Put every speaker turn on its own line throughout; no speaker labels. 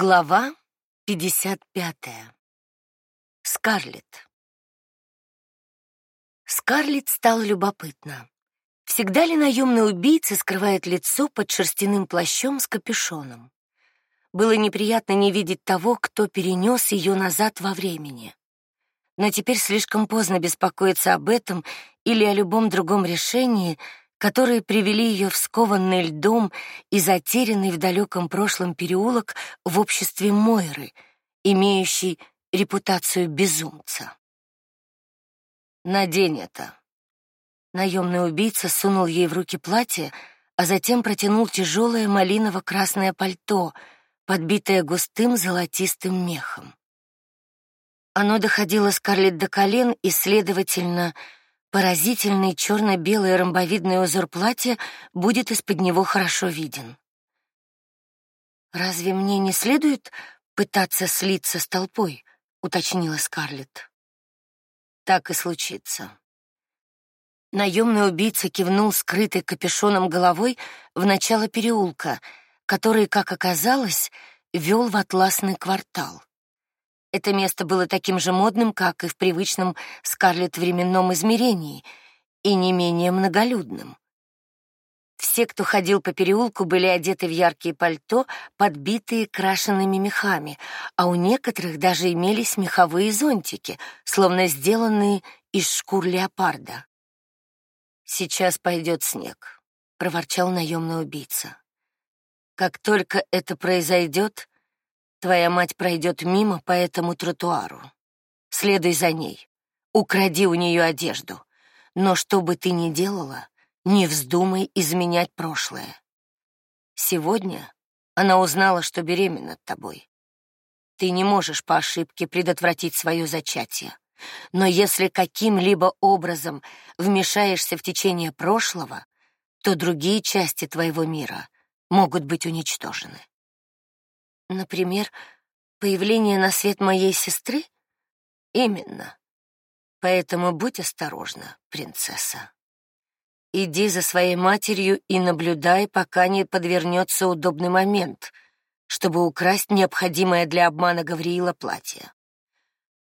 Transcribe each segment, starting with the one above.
Глава 55. Скарлетт. Скарлетт стало любопытно. Всегда ли наемный убийца скрывает лицо под шерстяным плащом с капюшоном? Было неприятно не видеть того, кто перенес ее назад во времени. Но теперь слишком поздно беспокоиться об этом или о любом другом решении, которые привели ее в скованный льдом и затерянный в далеком прошлом переулок в обществе Мойры, имеющий репутацию безумца. Надень это. Наемный убийца сунул ей в руки платье, а затем протянул тяжелое малиново-красное пальто, подбитое густым золотистым мехом. Оно доходило Скарлетт до колен и, следовательно, Поразительный черно белый ромбовидный узор платья будет из-под него хорошо виден. Разве мне не следует пытаться слиться с толпой, уточнила Скарлетт. Так и случится. Наемный убийца кивнул скрытой капюшоном головой в начало переулка, который, как оказалось, вел в атласный квартал. Это место было таким же модным, как и в привычном Скарлетт временном измерении, и не менее многолюдным. Все, кто ходил по переулку, были одеты в яркие пальто, подбитые крашенными мехами, а у некоторых даже имелись меховые зонтики, словно сделанные из шкур леопарда. Сейчас пойдет снег, проворчал наемный убийца. Как только это произойдет, Твоя мать пройдет мимо по этому тротуару. Следуй за ней. Укради у нее одежду. Но что бы ты ни делала, не вздумай изменять прошлое. Сегодня она узнала, что беременна тобой. Ты не можешь по ошибке предотвратить свое зачатие. Но если каким-либо образом вмешаешься в течение прошлого, то другие части твоего мира могут быть уничтожены. Например, появление на свет моей сестры? Именно. Поэтому будь осторожна, принцесса. Иди за своей матерью и наблюдай, пока не подвернется удобный момент, чтобы украсть необходимое для обмана Гавриила платье.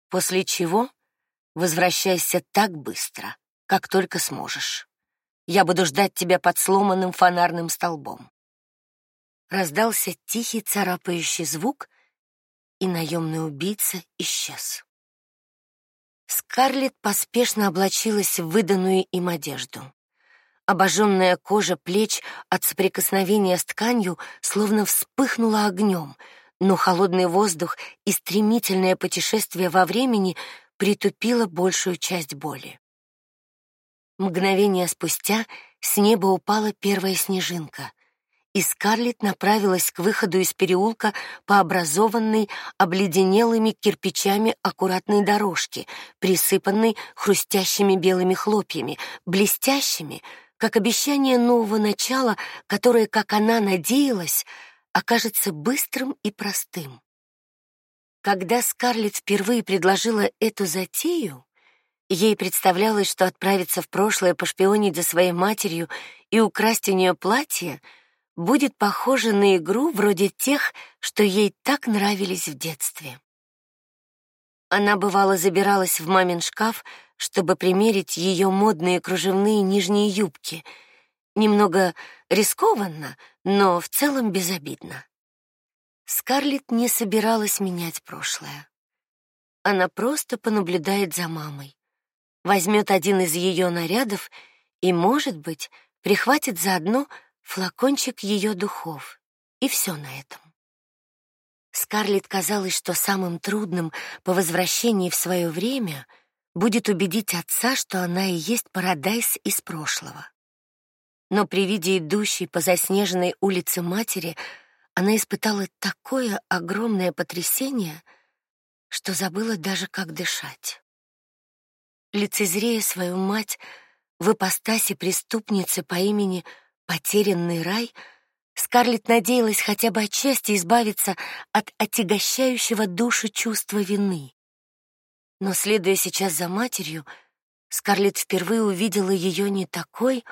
После чего возвращайся так быстро, как только сможешь. Я буду ждать тебя под сломанным фонарным столбом. Раздался тихий царапающий звук, и наемный убийца исчез. Скарлетт поспешно облачилась в выданную им одежду. Обожженная кожа плеч от соприкосновения с тканью словно вспыхнула огнем, но холодный воздух и стремительное путешествие во времени притупило большую часть боли. Мгновение спустя с неба упала первая снежинка, и Скарлетт направилась к выходу из переулка по образованной обледенелыми кирпичами аккуратной дорожке, присыпанной хрустящими белыми хлопьями, блестящими, как обещание нового начала, которое, как она надеялась, окажется быстрым и простым. Когда Скарлетт впервые предложила эту затею, ей представлялось, что отправиться в прошлое пошпионить за своей матерью и украсть у нее платье — будет похоже на игру вроде тех, что ей так нравились в детстве. Она бывало забиралась в мамин шкаф, чтобы примерить ее модные кружевные нижние юбки. Немного рискованно, но в целом безобидно. Скарлетт не собиралась менять прошлое. Она просто понаблюдает за мамой, возьмет один из ее нарядов и, может быть, прихватит заодно флакончик ее духов, и все на этом. Скарлетт казалось, что самым трудным по возвращении в свое время будет убедить отца, что она и есть Парадайс из прошлого. Но при виде идущей по заснеженной улице матери она испытала такое огромное потрясение, что забыла даже как дышать. Лицезрея свою мать в ипостаси преступницы по имени потерянный рай, Скарлетт надеялась хотя бы отчасти избавиться от отягощающего душу чувства вины. Но следуя сейчас за матерью, Скарлетт впервые увидела ее не такой,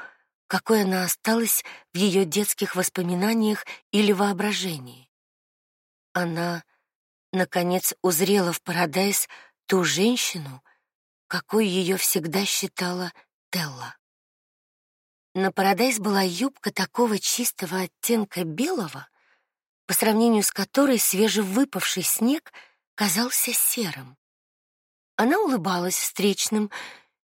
какой она осталась в ее детских воспоминаниях или воображении. Она наконец узрела в Парадайз ту женщину, какой ее всегда считала Телла. На Парадайз была юбка такого чистого оттенка белого, по сравнению с которой свежевыпавший снег казался серым. Она улыбалась встречным,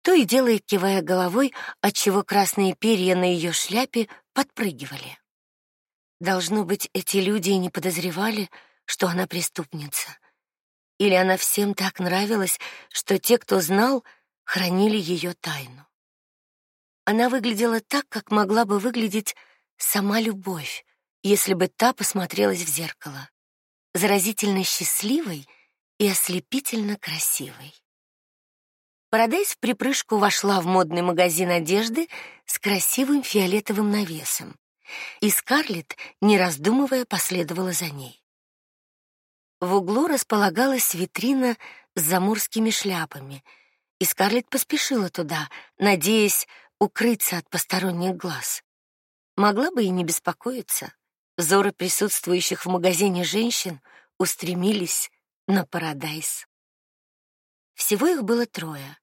то и дело кивая головой, отчего красные перья на ее шляпе подпрыгивали. Должно быть, эти люди и не подозревали, что она преступница. Или она всем так нравилась, что те, кто знал, хранили ее тайну. Она выглядела так, как могла бы выглядеть сама любовь, если бы та посмотрелась в зеркало. Заразительно счастливой и ослепительно красивой. Парадайз в припрыжку вошла в модный магазин одежды с красивым фиолетовым навесом, и Скарлетт, не раздумывая, последовала за ней. В углу располагалась витрина с заморскими шляпами, и Скарлетт поспешила туда, надеясь укрыться от посторонних глаз. Могла бы и не беспокоиться. Взоры присутствующих в магазине женщин устремились на Парадайз. Всего их было трое,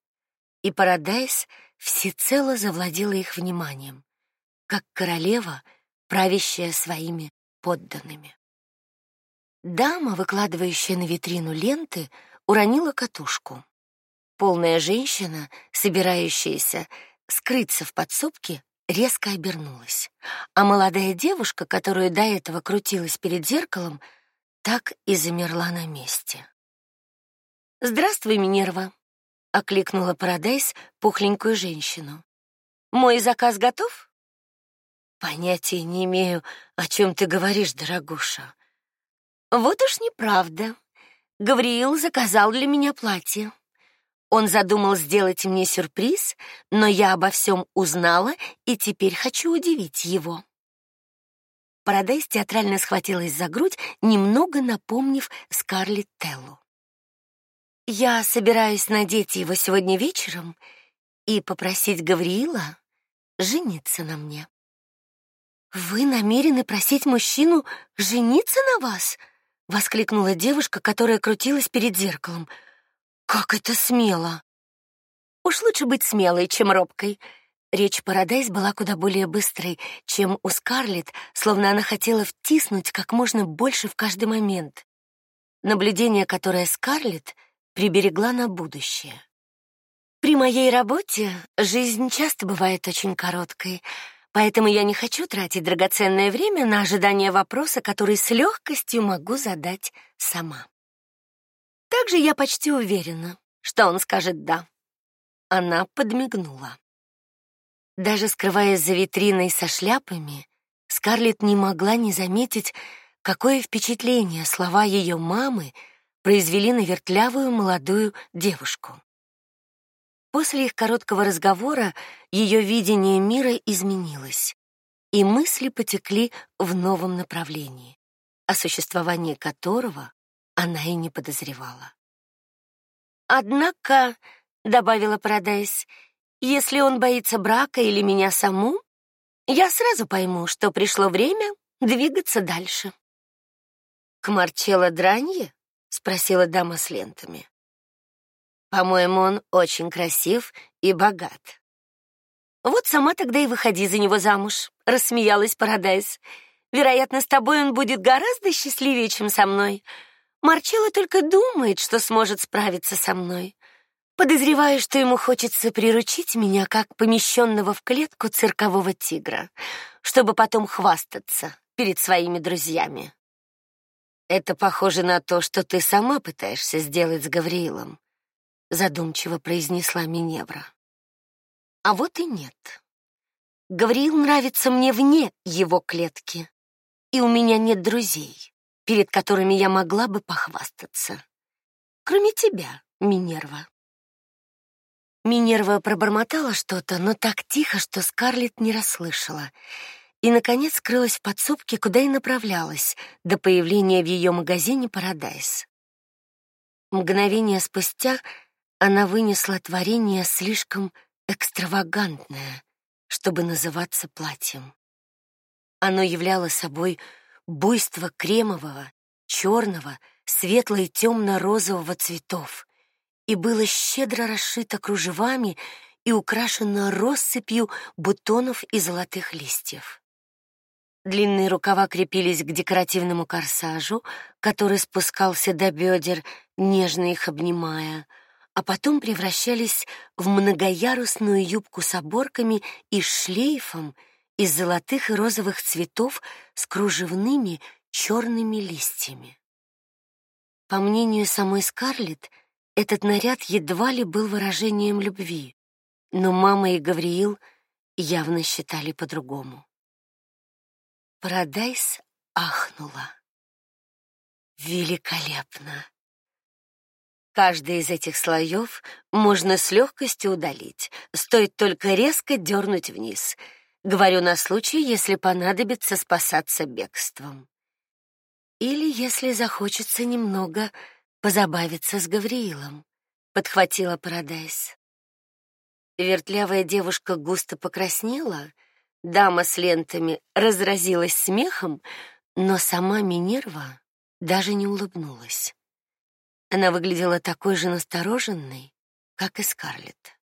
и Парадайз всецело завладела их вниманием, как королева, правящая своими подданными. Дама, выкладывающая на витрину ленты, уронила катушку. Полная женщина, собирающаяся скрыться в подсобке, резко обернулась, а молодая девушка, которая до этого крутилась перед зеркалом, так и замерла на месте. "Здравствуй, Минерва", окликнула Парадайс пухленькую женщину. "Мой заказ готов?" Понятия не имею, о чем ты говоришь, дорогуша. Вот уж неправда. Гавриил заказал для меня платье. Он задумал сделать мне сюрприз, но я обо всем узнала и теперь хочу удивить его. Парадайз театрально схватилась за грудь, немного напомнив Скарлетт Теллу. Я собираюсь надеть его сегодня вечером и попросить Гавриила жениться на мне. Вы намерены просить мужчину жениться на вас? воскликнула девушка, которая крутилась перед зеркалом. Как это смело. Уж лучше быть смелой, чем робкой. Речь Парадайз была куда более быстрой, чем у Скарлетт, словно она хотела втиснуть как можно больше в каждый момент. Наблюдение, которое Скарлетт приберегла на будущее. При моей работе жизнь часто бывает очень короткой, Поэтому я не хочу тратить драгоценное время на ожидание вопроса, который с легкостью могу задать сама. Также я почти уверена, что он скажет да. Она подмигнула. Даже скрываясь за витриной со шляпами, Скарлетт не могла не заметить, какое впечатление слова ее мамы произвели на вертлявую молодую девушку. После их короткого разговора ее видение мира изменилось, и мысли потекли в новом направлении, о существовании которого она и не подозревала. Однако, добавила Парадайс, если он боится брака или меня саму, я сразу пойму, что пришло время двигаться дальше. К Марчелло Дранье? спросила дама с лентами. По-моему, он очень красив и богат. Вот сама тогда и выходи за него замуж, рассмеялась Парадайз. Вероятно, с тобой он будет гораздо счастливее, чем со мной. Марчелло только думает, что сможет справиться со мной. Подозреваю, что ему хочется приручить меня как помещенного в клетку циркового тигра, чтобы потом хвастаться перед своими друзьями. Это похоже на то, что ты сама пытаешься сделать с Гавриилом задумчиво произнесла Миневра. А вот и нет. Гавриил нравится мне вне его клетки, и у меня нет друзей, перед которыми я могла бы похвастаться. Кроме тебя, Минерва. Минерва пробормотала что-то, но так тихо, что Скарлетт не расслышала. И наконец скрылась в подсобке, куда и направлялась до появления в ее магазине Парадайз. Мгновение спустя она вынесла творение слишком экстравагантное, чтобы называться платьем. Оно являло собой буйство кремового, черного, светло- и темно-розового цветов и было щедро расшито кружевами и украшено россыпью бутонов и золотых листьев. Длинные рукава крепились к декоративному корсажу, который спускался до бедер, нежно их обнимая, а потом превращались в многоярусную юбку с оборками и шлейфом из золотых и розовых цветов с кружевными черными листьями. По мнению самой Скарлетт, этот наряд едва ли был выражением любви, но мама и Гавриил явно считали по-другому. Парадайс ахнула. Великолепно. Каждый из этих слоев можно с легкостью удалить, стоит только резко дернуть вниз. Говорю на случай, если понадобится спасаться бегством. Или если захочется немного позабавиться с Гавриилом, подхватила Парадайс. Вертлявая девушка густо покраснела, дама с лентами разразилась смехом, но сама Минерва даже не улыбнулась. Она выглядела такой же настороженной, как и Скарлетт.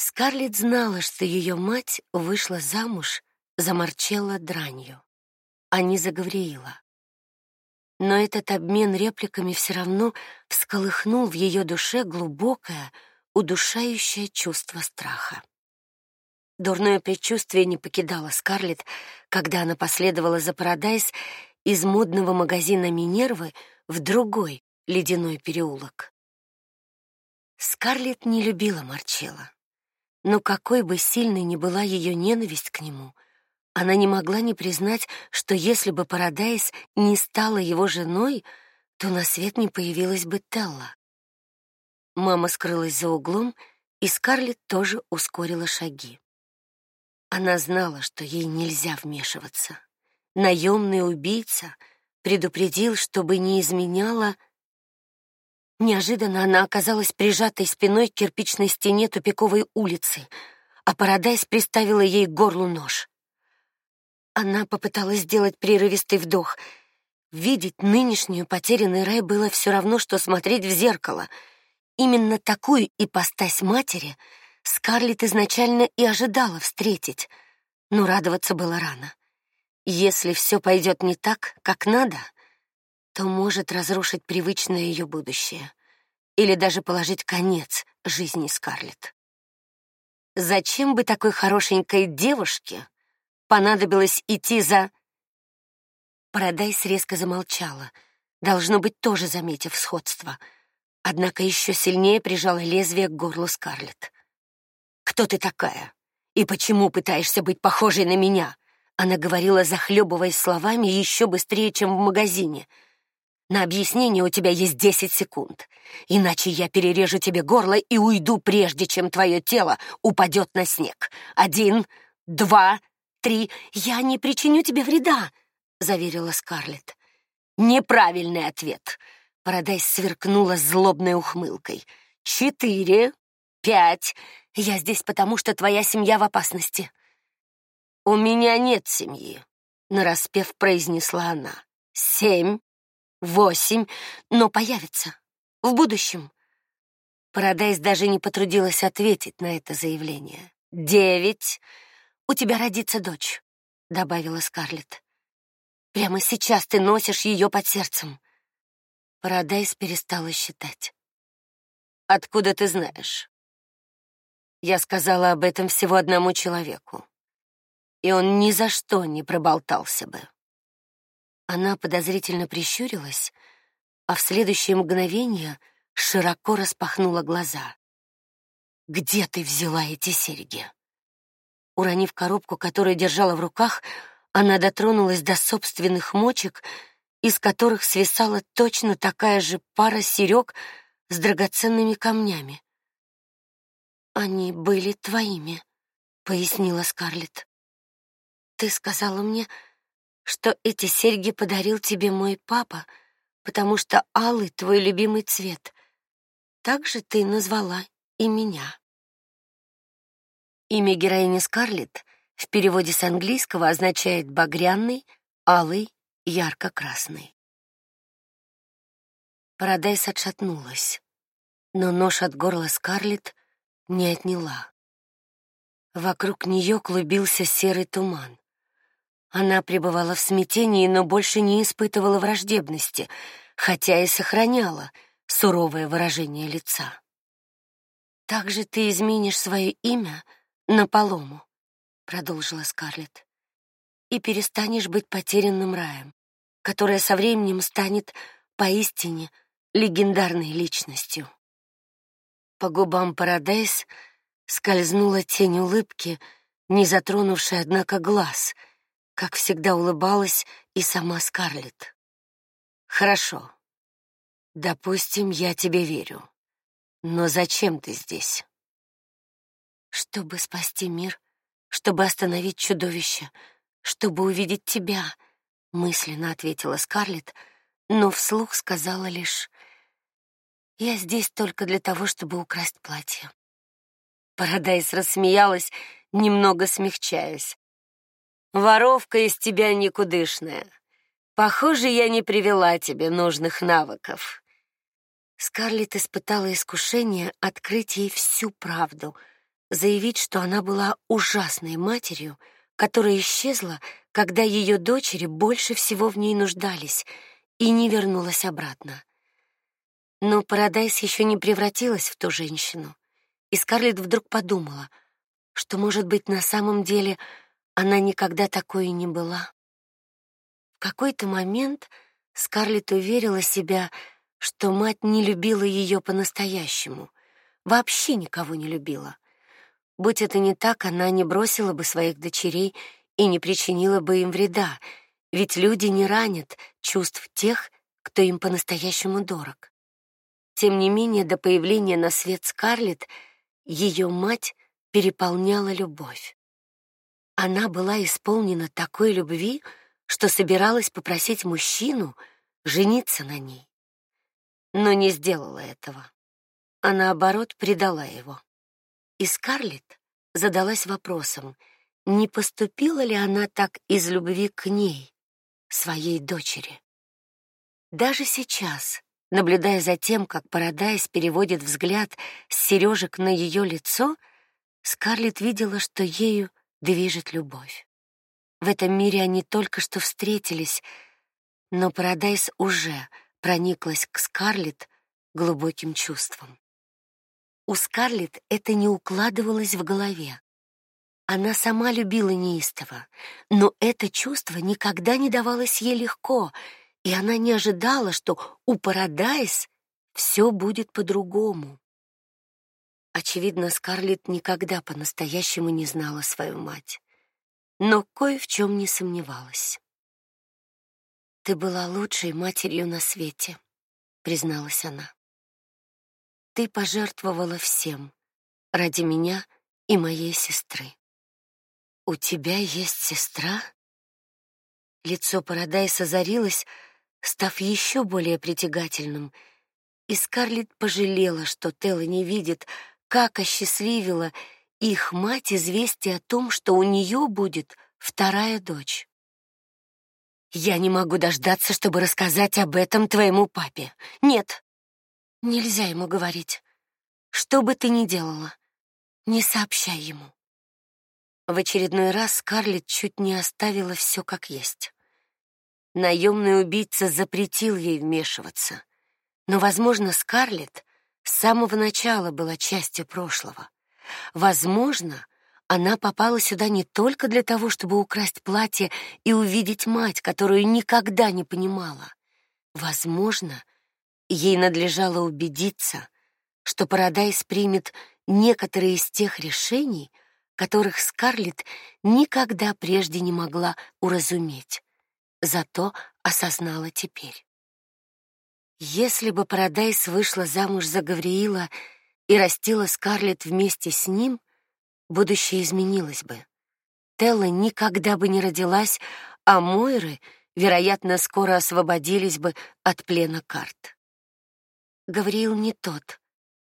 Скарлетт знала, что ее мать вышла замуж за Марчелла Дранью, а не за Гавриила но этот обмен репликами все равно всколыхнул в ее душе глубокое, удушающее чувство страха. Дурное предчувствие не покидало Скарлетт, когда она последовала за Парадайс из модного магазина Минервы в другой ледяной переулок. Скарлетт не любила Марчелла, но какой бы сильной ни была ее ненависть к нему — она не могла не признать, что если бы Парадайс не стала его женой, то на свет не появилась бы Телла. Мама скрылась за углом, и Скарлетт тоже ускорила шаги. Она знала, что ей нельзя вмешиваться. Наемный убийца предупредил, чтобы не изменяла. Неожиданно она оказалась прижатой спиной к кирпичной стене тупиковой улицы, а Парадайс приставила ей к горлу нож. Она попыталась сделать прерывистый вдох. Видеть нынешнюю потерянный рай было все равно что смотреть в зеркало. Именно такую ипостась матери Скарлетт изначально и ожидала встретить, но радоваться было рано. Если все пойдет не так, как надо, то может разрушить привычное ее будущее или даже положить конец жизни Скарлетт. Зачем бы такой хорошенькой девушке понадобилось идти за Парадайс резко замолчала, должно быть, тоже заметив сходство. Однако еще сильнее прижала лезвие к горлу Скарлетт. Кто ты такая? И почему пытаешься быть похожей на меня? Она говорила, захлебываясь словами еще быстрее, чем в магазине. На объяснение у тебя есть десять секунд, иначе я перережу тебе горло и уйду прежде, чем твое тело упадет на снег. Один, два, три. Я не причиню тебе вреда, заверила Скарлетт. Неправильный ответ. Парадайс сверкнула злобной ухмылкой. Четыре, пять. Я здесь потому, что твоя семья в опасности. У меня нет семьи, нараспев произнесла она. Семь, восемь, но появится в будущем. Парадайс даже не потрудилась ответить на это заявление. Девять. У тебя родится дочь, добавила Скарлетт. Прямо сейчас ты носишь ее под сердцем. Парадайс перестала считать. Откуда ты знаешь? Я сказала об этом всего одному человеку, и он ни за что не проболтался бы. Она подозрительно прищурилась, а в следующее мгновение широко распахнула глаза. Где ты взяла эти серьги? Уронив коробку, которую держала в руках, она дотронулась до собственных мочек, из которых свисала точно такая же пара серёг с драгоценными камнями. Они были твоими, пояснила Скарлетт. Ты сказала мне, что эти серьги подарил тебе мой папа, потому что алый твой любимый цвет. Так же ты назвала и меня. Имя героини Скарлетт в переводе с английского означает багряный, алый, ярко-красный. Парадайс отшатнулась, но нож от горла Скарлетт не отняла. Вокруг нее клубился серый туман. Она пребывала в смятении, но больше не испытывала враждебности, хотя и сохраняла суровое выражение лица. Так же ты изменишь свое имя на Полому, продолжила Скарлетт. И перестанешь быть потерянным раем, которое со временем станет поистине легендарной личностью. По губам Парадайс скользнула тень улыбки, не затронувшая однако глаз — как всегда улыбалась и сама Скарлетт. Хорошо. Допустим, я тебе верю. Но зачем ты здесь? Чтобы спасти мир, чтобы остановить чудовище, чтобы увидеть тебя, мысленно ответила Скарлетт, но вслух сказала лишь: Я здесь только для того, чтобы украсть платье. Парадайс рассмеялась, немного смягчаясь. Воровка из тебя никудышная. Похоже, я не привела тебе нужных навыков. Скарлетт испытала искушение открыть ей всю правду, заявить, что она была ужасной матерью, которая исчезла, когда ее дочери больше всего в ней нуждались, и не вернулась обратно. Но Парадайс еще не превратилась в ту женщину, и Скарлетт вдруг подумала, что, может быть, на самом деле она никогда такой и не была. В какой-то момент Скарлетт уверила себя, что мать не любила ее по-настоящему, вообще никого не любила. Будь это не так, она не бросила бы своих дочерей и не причинила бы им вреда, ведь люди не ранят чувств тех, кто им по-настоящему дорог. Тем не менее, до появления на свет Скарлетт ее мать переполняла любовь. Она была исполнена такой любви, что собиралась попросить мужчину жениться на ней. Но не сделала этого. А наоборот, предала его. И Скарлетт задалась вопросом, не поступила ли она так из любви к ней, своей дочери. Даже сейчас, наблюдая за тем, как Парадайс переводит взгляд с сережек на ее лицо, Скарлетт видела, что ею движет любовь. В этом мире они только что встретились, но Парадайс уже прониклась к Скарлетт глубоким чувством. У Скарлетт это не укладывалось в голове. Она сама любила неистово, но это чувство никогда не давалось ей легко, и она не ожидала, что у Парадайс все будет по-другому. Очевидно, Скарлетт никогда по-настоящему не знала свою мать, но кое в чем не сомневалась. Ты была лучшей матерью на свете, призналась она. Ты пожертвовала всем ради меня и моей сестры. У тебя есть сестра? Лицо Парадайса озарилось, став еще более притягательным, и Скарлетт пожалела, что Телла не видит, как осчастливила их мать известие о том, что у нее будет вторая дочь. Я не могу дождаться, чтобы рассказать об этом твоему папе. Нет. Нельзя ему говорить. Что бы ты ни делала, не сообщай ему. В очередной раз Скарлетт чуть не оставила все как есть. Наемный убийца запретил ей вмешиваться. Но, возможно, Скарлетт с самого начала была частью прошлого. Возможно, она попала сюда не только для того, чтобы украсть платье и увидеть мать, которую никогда не понимала. Возможно, ей надлежало убедиться, что Парадайс примет некоторые из тех решений, которых Скарлетт никогда прежде не могла уразуметь, зато осознала теперь. Если бы Парадайс вышла замуж за Гавриила и растила Скарлетт вместе с ним, будущее изменилось бы. Телла никогда бы не родилась, а Мойры, вероятно, скоро освободились бы от плена карт. Гавриил не тот,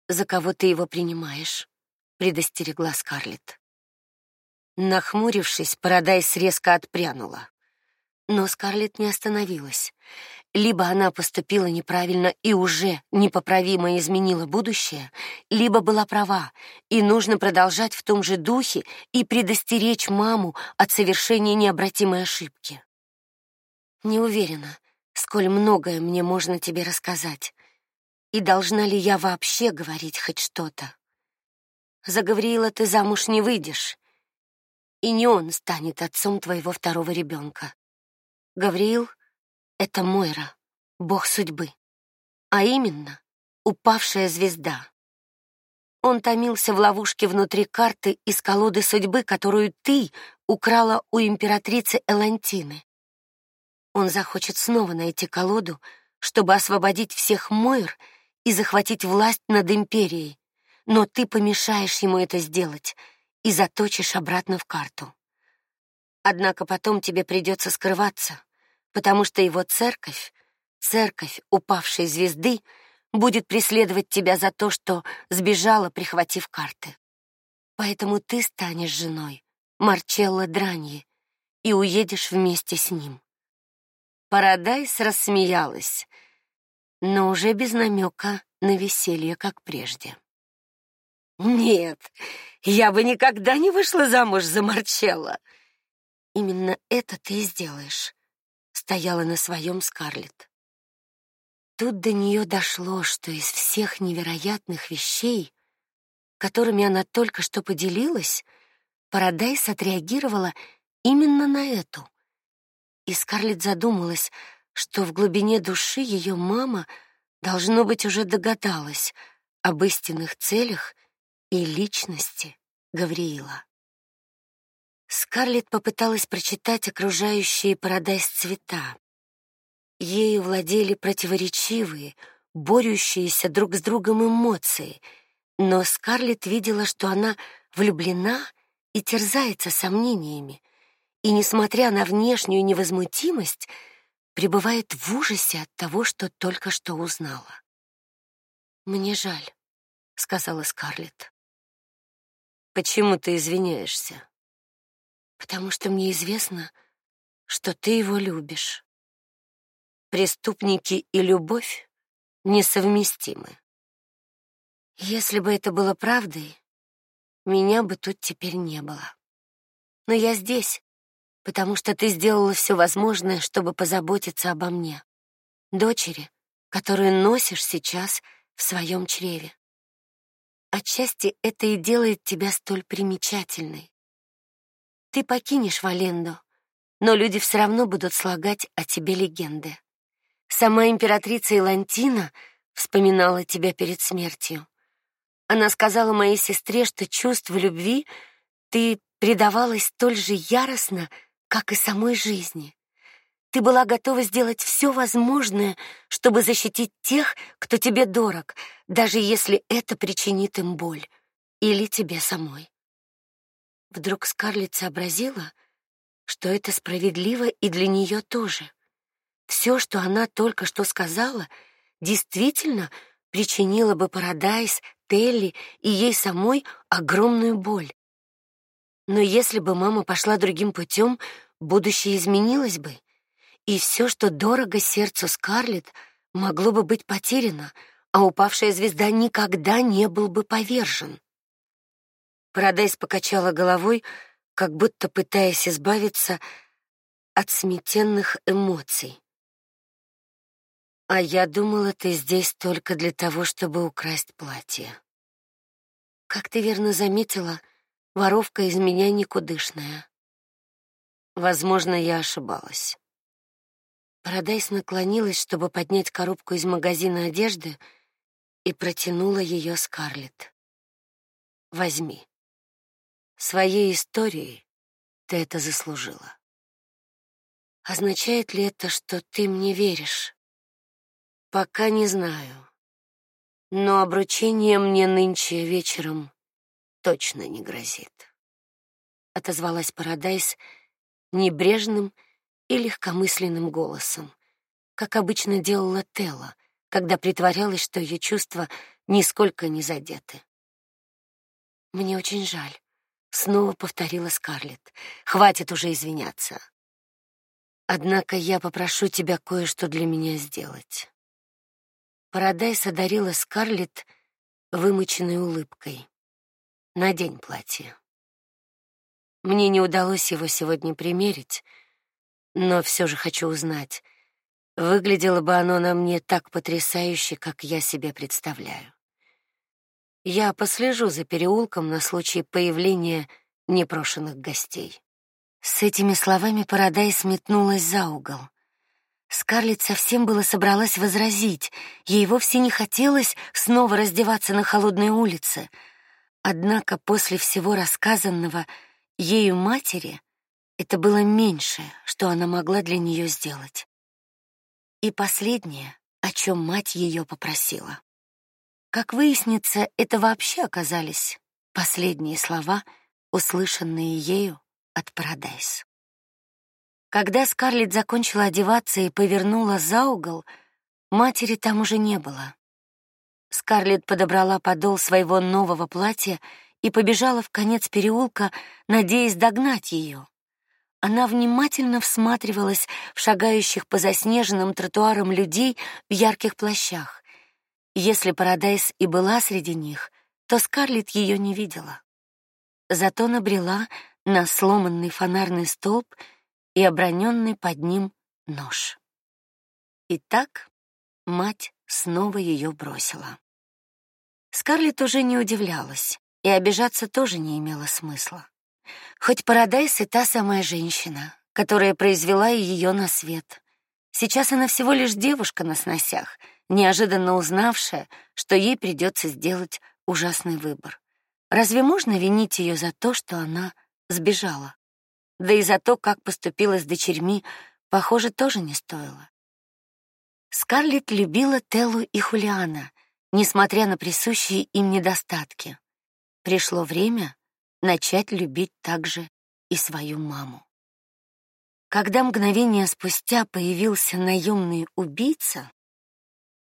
за кого ты его принимаешь, предостерегла Скарлетт. Нахмурившись, Парадайс резко отпрянула. Но Скарлетт не остановилась. Либо она поступила неправильно и уже непоправимо изменила будущее, либо была права, и нужно продолжать в том же духе и предостеречь маму от совершения необратимой ошибки. Не уверена, сколь многое мне можно тебе рассказать. И должна ли я вообще говорить хоть что-то? За Гавриила ты замуж не выйдешь, и не он станет отцом твоего второго ребенка. Гавриил — это Мойра, бог судьбы, а именно упавшая звезда. Он томился в ловушке внутри карты из колоды судьбы, которую ты украла у императрицы Элантины. Он захочет снова найти колоду, чтобы освободить всех Мойр и захватить власть над империей, но ты помешаешь ему это сделать и заточишь обратно в карту. Однако потом тебе придется скрываться, потому что его церковь, церковь упавшей звезды, будет преследовать тебя за то, что сбежала, прихватив карты. Поэтому ты станешь женой Марчелло Драньи и уедешь вместе с ним. Парадайс рассмеялась, но уже без намека на веселье, как прежде. Нет, я бы никогда не вышла замуж за Марчелло. Именно это ты и сделаешь. Стояла на своем Скарлетт. Тут до нее дошло, что из всех невероятных вещей, которыми она только что поделилась, Парадайс отреагировала именно на эту. И Скарлетт задумалась, что в глубине души ее мама должно быть уже догадалась об истинных целях и личности Гавриила. Скарлетт попыталась прочитать окружающие Парадайс цвета. Ею владели противоречивые, борющиеся друг с другом эмоции, но Скарлетт видела, что она влюблена и терзается сомнениями, и несмотря на внешнюю невозмутимость, пребывает в ужасе от того, что только что узнала. Мне жаль, сказала Скарлетт. Почему ты извиняешься? Потому что мне известно, что ты его любишь. Преступники и любовь несовместимы. Если бы это было правдой, меня бы тут теперь не было. Но я здесь, потому что ты сделала все возможное, чтобы позаботиться обо мне, дочери, которую носишь сейчас в своем чреве. Отчасти это и делает тебя столь примечательной. Ты покинешь Валенду, но люди все равно будут слагать о тебе легенды. Сама императрица Илантина вспоминала тебя перед смертью. Она сказала моей сестре, что чувство любви ты предавалась столь же яростно, как и самой жизни. Ты была готова сделать все возможное, чтобы защитить тех, кто тебе дорог, даже если это причинит им боль или тебе самой. Вдруг Скарлетт сообразила, что это справедливо и для нее тоже. Все, что она только что сказала, действительно причинило бы Парадайс, Телли и ей самой огромную боль. Но если бы мама пошла другим путем, будущее изменилось бы и все, что дорого сердцу Скарлетт, могло бы быть потеряно, а упавшая звезда никогда не был бы повержен. Парадайс покачала головой, как будто пытаясь избавиться от смятенных эмоций. А я думала, ты здесь только для того, чтобы украсть платье. Как ты верно заметила, воровка из меня никудышная. Возможно, я ошибалась. Парадайс наклонилась, чтобы поднять коробку из магазина одежды, и протянула ее Скарлетт. Возьми. Своей историей ты это заслужила. Означает ли это, что ты мне веришь? Пока не знаю. Но обручение мне нынче вечером точно не грозит. Отозвалась Парадайс небрежным и легкомысленным голосом, как обычно делала Телла, когда притворялась, что ее чувства нисколько не задеты. Мне очень жаль, снова повторила Скарлетт. Хватит уже извиняться. Однако я попрошу тебя кое-что для меня сделать. Парадайс одарила Скарлетт вымученной улыбкой. Надень платье. Мне не удалось его сегодня примерить, но все же хочу узнать, выглядело бы оно на мне так потрясающе, как я себе представляю. Я послежу за переулком на случай появления непрошенных гостей. С этими словами Парадайс метнулась за угол. Скарлетт совсем было собралась возразить, ей вовсе не хотелось снова раздеваться на холодной улице. Однако после всего рассказанного ею матери это было меньшее, что она могла для нее сделать. И последнее, о чем мать ее попросила. Как выяснится, это вообще оказались последние слова, услышанные ею от Парадайс. Когда Скарлетт закончила одеваться и повернула за угол, матери там уже не было. Скарлетт подобрала подол своего нового платья и побежала в конец переулка, надеясь догнать ее. Она внимательно всматривалась в шагающих по заснеженным тротуарам людей в ярких плащах. Если Парадайс и была среди них, то Скарлетт ее не видела. Зато набрела на сломанный фонарный столб и оброненный под ним нож. И так мать снова ее бросила. Скарлетт уже не удивлялась, и обижаться тоже не имело смысла. Хоть Парадайс и та самая женщина, которая произвела ее на свет. Сейчас она всего лишь девушка на сносях, неожиданно узнавшая, что ей придется сделать ужасный выбор. Разве можно винить ее за то, что она сбежала. Да и за то, как поступила с дочерьми, похоже, тоже не стоило. Скарлетт любила Теллу и Хулиана, несмотря на присущие им недостатки. Пришло время начать любить также и свою маму. Когда мгновение спустя появился наемный убийца,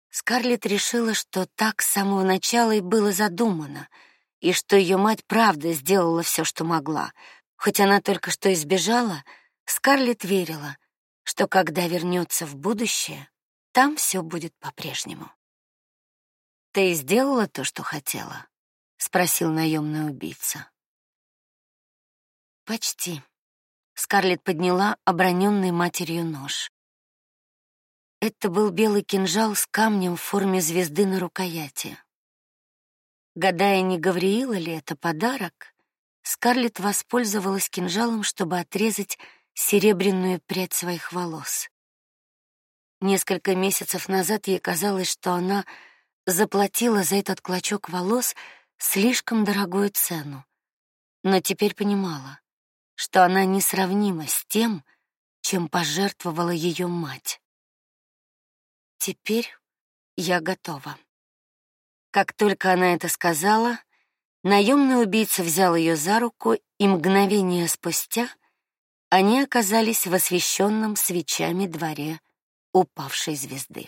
Скарлетт решила, что так с самого начала и было задумано — и что ее мать правда сделала все, что могла. Хоть она только что избежала, Скарлетт верила, что когда вернется в будущее, там все будет по-прежнему. Ты сделала то, что хотела? спросил наемный убийца. Почти. Скарлетт подняла оброненный матерью нож. Это был белый кинжал с камнем в форме звезды на рукояти. Гадая, не Гавриила ли это подарок, Скарлетт воспользовалась кинжалом, чтобы отрезать серебряную прядь своих волос. Несколько месяцев назад ей казалось, что она заплатила за этот клочок волос слишком дорогую цену, но теперь понимала, что она несравнима с тем, чем пожертвовала ее мать. Теперь я готова. Как только она это сказала, наемный убийца взял ее за руку, и мгновение спустя они оказались в освещенном свечами дворе упавшей звезды.